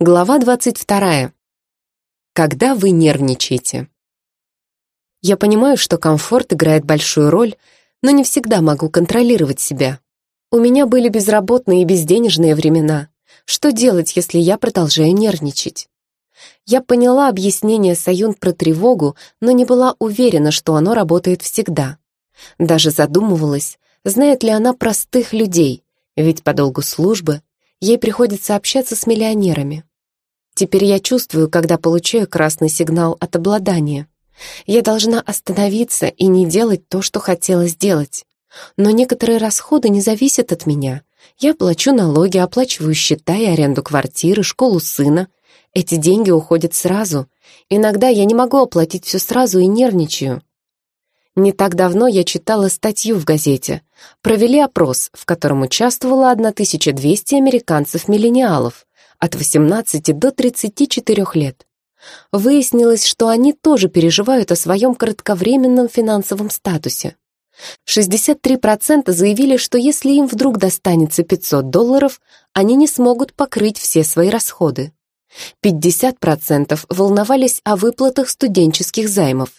Глава 22. Когда вы нервничаете. Я понимаю, что комфорт играет большую роль, но не всегда могу контролировать себя. У меня были безработные и безденежные времена. Что делать, если я продолжаю нервничать? Я поняла объяснение Саюн про тревогу, но не была уверена, что оно работает всегда. Даже задумывалась, знает ли она простых людей, ведь по долгу службы ей приходится общаться с миллионерами. Теперь я чувствую, когда получаю красный сигнал от обладания. Я должна остановиться и не делать то, что хотела сделать. Но некоторые расходы не зависят от меня. Я плачу налоги, оплачиваю счета и аренду квартиры, школу сына. Эти деньги уходят сразу. Иногда я не могу оплатить все сразу и нервничаю. Не так давно я читала статью в газете. Провели опрос, в котором участвовало 1200 американцев-миллениалов от 18 до 34 лет. Выяснилось, что они тоже переживают о своем кратковременном финансовом статусе. 63% заявили, что если им вдруг достанется 500 долларов, они не смогут покрыть все свои расходы. 50% волновались о выплатах студенческих займов.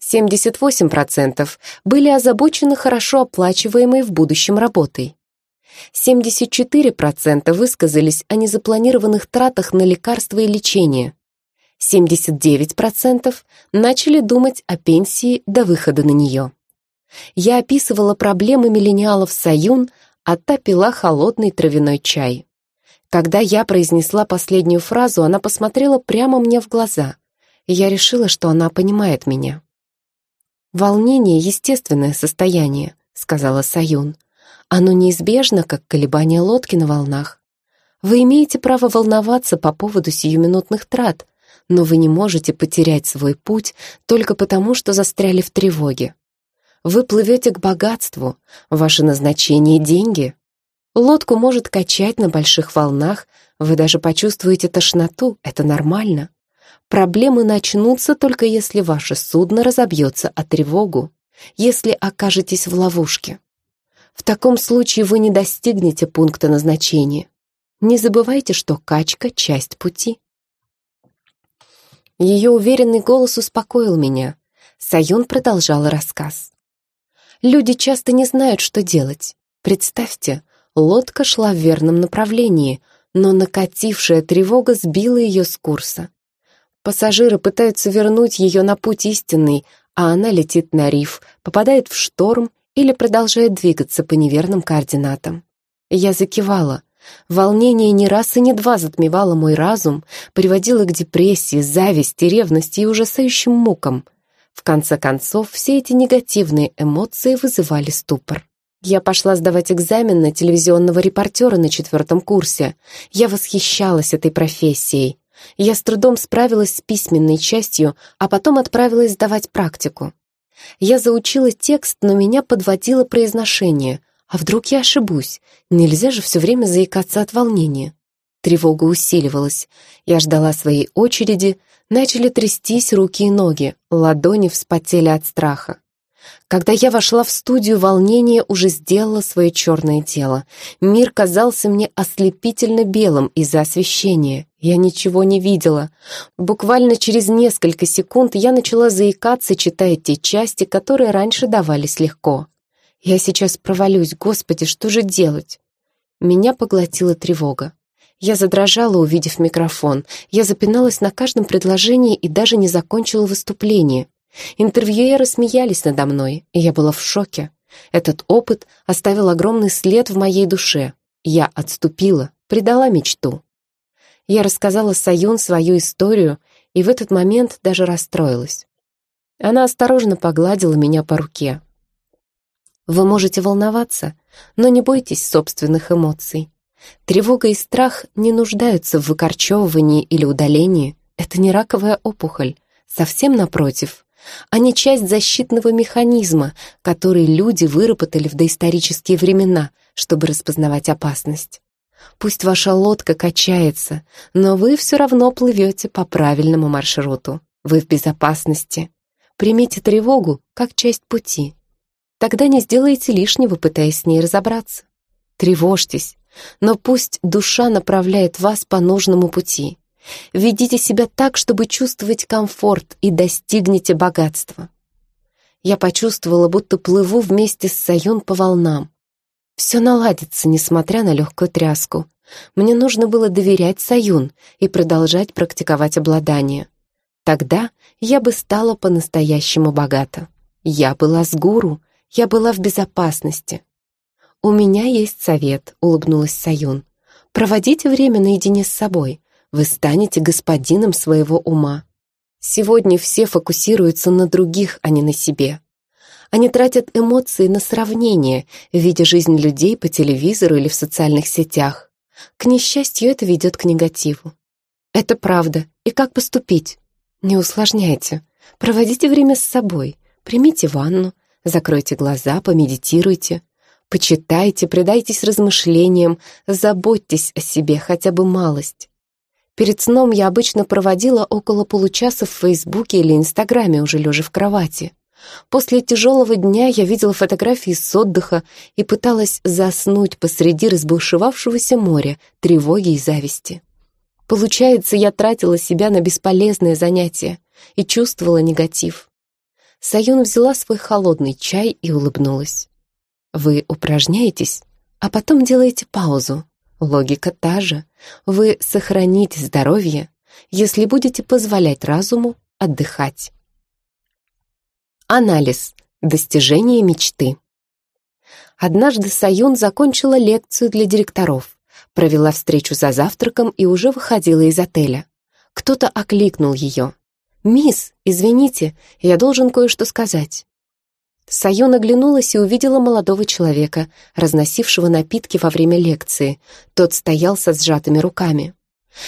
78% были озабочены хорошо оплачиваемой в будущем работой. 74% высказались о незапланированных тратах на лекарства и лечение. 79% начали думать о пенсии до выхода на нее. Я описывала проблемы миллениалов Саюн, а та пила холодный травяной чай. Когда я произнесла последнюю фразу, она посмотрела прямо мне в глаза, я решила, что она понимает меня. «Волнение — естественное состояние», — сказала Саюн. Оно неизбежно, как колебание лодки на волнах. Вы имеете право волноваться по поводу сиюминутных трат, но вы не можете потерять свой путь только потому, что застряли в тревоге. Вы плывете к богатству, ваше назначение — деньги. Лодку может качать на больших волнах, вы даже почувствуете тошноту, это нормально. Проблемы начнутся только если ваше судно разобьется о тревогу, если окажетесь в ловушке. В таком случае вы не достигнете пункта назначения. Не забывайте, что качка — часть пути. Ее уверенный голос успокоил меня. Саюн продолжала рассказ. Люди часто не знают, что делать. Представьте, лодка шла в верном направлении, но накатившая тревога сбила ее с курса. Пассажиры пытаются вернуть ее на путь истинный, а она летит на риф, попадает в шторм или продолжает двигаться по неверным координатам. Я закивала. Волнение не раз и не два затмевало мой разум, приводило к депрессии, зависти, ревности и ужасающим мукам. В конце концов, все эти негативные эмоции вызывали ступор. Я пошла сдавать экзамен на телевизионного репортера на четвертом курсе. Я восхищалась этой профессией. Я с трудом справилась с письменной частью, а потом отправилась сдавать практику. Я заучила текст, но меня подводило произношение. А вдруг я ошибусь? Нельзя же все время заикаться от волнения. Тревога усиливалась. Я ждала своей очереди, начали трястись руки и ноги, ладони вспотели от страха. Когда я вошла в студию, волнение уже сделало свое черное дело. Мир казался мне ослепительно белым из-за освещения. Я ничего не видела. Буквально через несколько секунд я начала заикаться, читая те части, которые раньше давались легко. Я сейчас провалюсь, господи, что же делать? Меня поглотила тревога. Я задрожала, увидев микрофон. Я запиналась на каждом предложении и даже не закончила выступление. Интервьюеры смеялись надо мной, и я была в шоке. Этот опыт оставил огромный след в моей душе. Я отступила, предала мечту. Я рассказала Саюн свою историю, и в этот момент даже расстроилась. Она осторожно погладила меня по руке. Вы можете волноваться, но не бойтесь собственных эмоций. Тревога и страх не нуждаются в выкорчевывании или удалении. Это не раковая опухоль. Совсем напротив, они часть защитного механизма, который люди выработали в доисторические времена, чтобы распознавать опасность. Пусть ваша лодка качается, но вы все равно плывете по правильному маршруту. Вы в безопасности. Примите тревогу как часть пути. Тогда не сделаете лишнего, пытаясь с ней разобраться. Тревожьтесь, Но пусть душа направляет вас по нужному пути. Ведите себя так, чтобы чувствовать комфорт и достигнете богатства. Я почувствовала, будто плыву вместе с Саюн по волнам. Все наладится, несмотря на легкую тряску. Мне нужно было доверять Саюн и продолжать практиковать обладание. Тогда я бы стала по-настоящему богата. Я была с гуру, я была в безопасности. «У меня есть совет», — улыбнулась Саюн. «Проводите время наедине с собой. Вы станете господином своего ума. Сегодня все фокусируются на других, а не на себе. Они тратят эмоции на сравнение, видя жизнь людей по телевизору или в социальных сетях. К несчастью, это ведет к негативу. Это правда. И как поступить? Не усложняйте. Проводите время с собой. Примите ванну, закройте глаза, помедитируйте. Почитайте, предайтесь размышлениям, заботьтесь о себе хотя бы малость. Перед сном я обычно проводила около получаса в Фейсбуке или Инстаграме, уже лежа в кровати. После тяжелого дня я видела фотографии с отдыха и пыталась заснуть посреди разбушевавшегося моря, тревоги и зависти. Получается, я тратила себя на бесполезное занятие и чувствовала негатив. Саюн взяла свой холодный чай и улыбнулась. «Вы упражняетесь, а потом делаете паузу, Логика та же. Вы сохраните здоровье, если будете позволять разуму отдыхать. Анализ. Достижение мечты. Однажды Саюн закончила лекцию для директоров, провела встречу за завтраком и уже выходила из отеля. Кто-то окликнул ее. «Мисс, извините, я должен кое-что сказать». Сайон оглянулась и увидела молодого человека, разносившего напитки во время лекции. Тот стоял со сжатыми руками.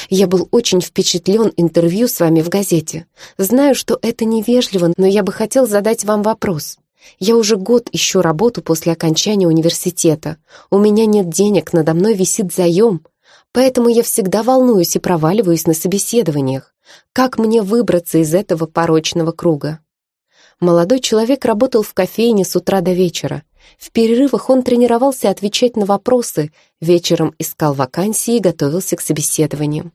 «Я был очень впечатлен интервью с вами в газете. Знаю, что это невежливо, но я бы хотел задать вам вопрос. Я уже год ищу работу после окончания университета. У меня нет денег, надо мной висит заем. Поэтому я всегда волнуюсь и проваливаюсь на собеседованиях. Как мне выбраться из этого порочного круга?» Молодой человек работал в кофейне с утра до вечера. В перерывах он тренировался отвечать на вопросы, вечером искал вакансии и готовился к собеседованиям.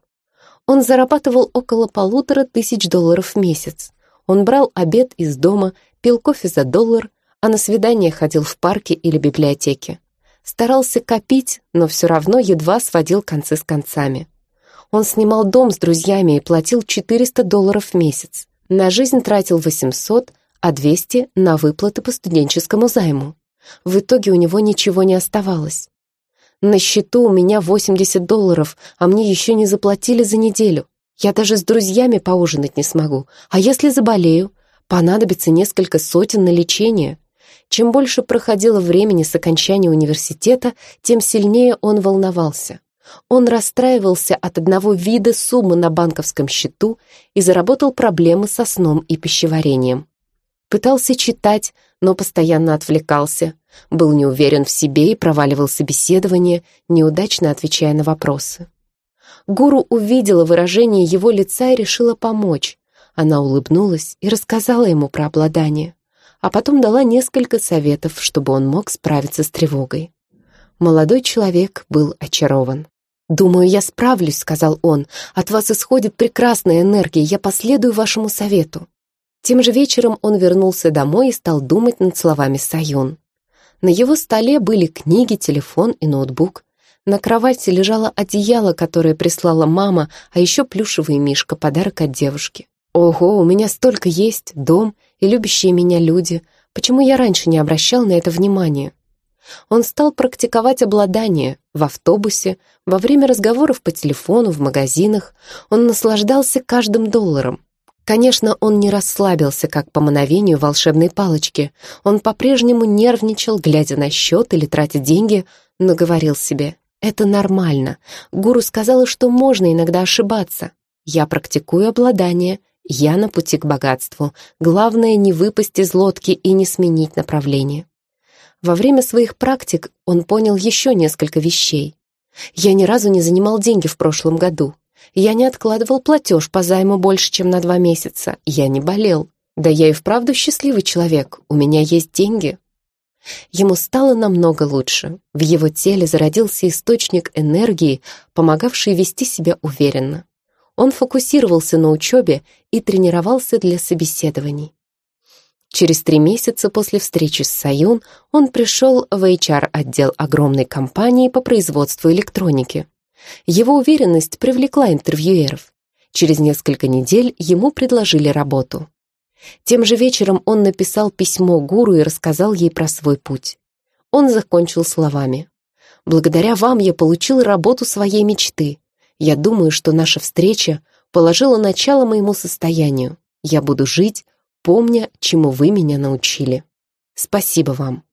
Он зарабатывал около полутора тысяч долларов в месяц. Он брал обед из дома, пил кофе за доллар, а на свидание ходил в парке или библиотеке. Старался копить, но все равно едва сводил концы с концами. Он снимал дом с друзьями и платил 400 долларов в месяц. На жизнь тратил 800, а 200 на выплаты по студенческому займу. В итоге у него ничего не оставалось. На счету у меня 80 долларов, а мне еще не заплатили за неделю. Я даже с друзьями поужинать не смогу. А если заболею? Понадобится несколько сотен на лечение. Чем больше проходило времени с окончания университета, тем сильнее он волновался. Он расстраивался от одного вида суммы на банковском счету и заработал проблемы со сном и пищеварением. Пытался читать, но постоянно отвлекался. Был не уверен в себе и проваливал собеседование, неудачно отвечая на вопросы. Гуру увидела выражение его лица и решила помочь. Она улыбнулась и рассказала ему про обладание, а потом дала несколько советов, чтобы он мог справиться с тревогой. Молодой человек был очарован. «Думаю, я справлюсь», — сказал он. «От вас исходит прекрасная энергия, я последую вашему совету». Тем же вечером он вернулся домой и стал думать над словами Саюн. На его столе были книги, телефон и ноутбук. На кровати лежало одеяло, которое прислала мама, а еще плюшевый мишка, подарок от девушки. «Ого, у меня столько есть, дом и любящие меня люди. Почему я раньше не обращал на это внимания?» Он стал практиковать обладание в автобусе, во время разговоров по телефону, в магазинах. Он наслаждался каждым долларом. Конечно, он не расслабился, как по мановению волшебной палочки. Он по-прежнему нервничал, глядя на счет или тратя деньги, но говорил себе, «Это нормально. Гуру сказала, что можно иногда ошибаться. Я практикую обладание, я на пути к богатству. Главное, не выпасть из лодки и не сменить направление». Во время своих практик он понял еще несколько вещей. Я ни разу не занимал деньги в прошлом году. Я не откладывал платеж по займу больше, чем на два месяца. Я не болел. Да я и вправду счастливый человек. У меня есть деньги. Ему стало намного лучше. В его теле зародился источник энергии, помогавший вести себя уверенно. Он фокусировался на учебе и тренировался для собеседований. Через три месяца после встречи с Саюн он пришел в HR-отдел огромной компании по производству электроники. Его уверенность привлекла интервьюеров. Через несколько недель ему предложили работу. Тем же вечером он написал письмо гуру и рассказал ей про свой путь. Он закончил словами. «Благодаря вам я получил работу своей мечты. Я думаю, что наша встреча положила начало моему состоянию. Я буду жить, помня, чему вы меня научили. Спасибо вам.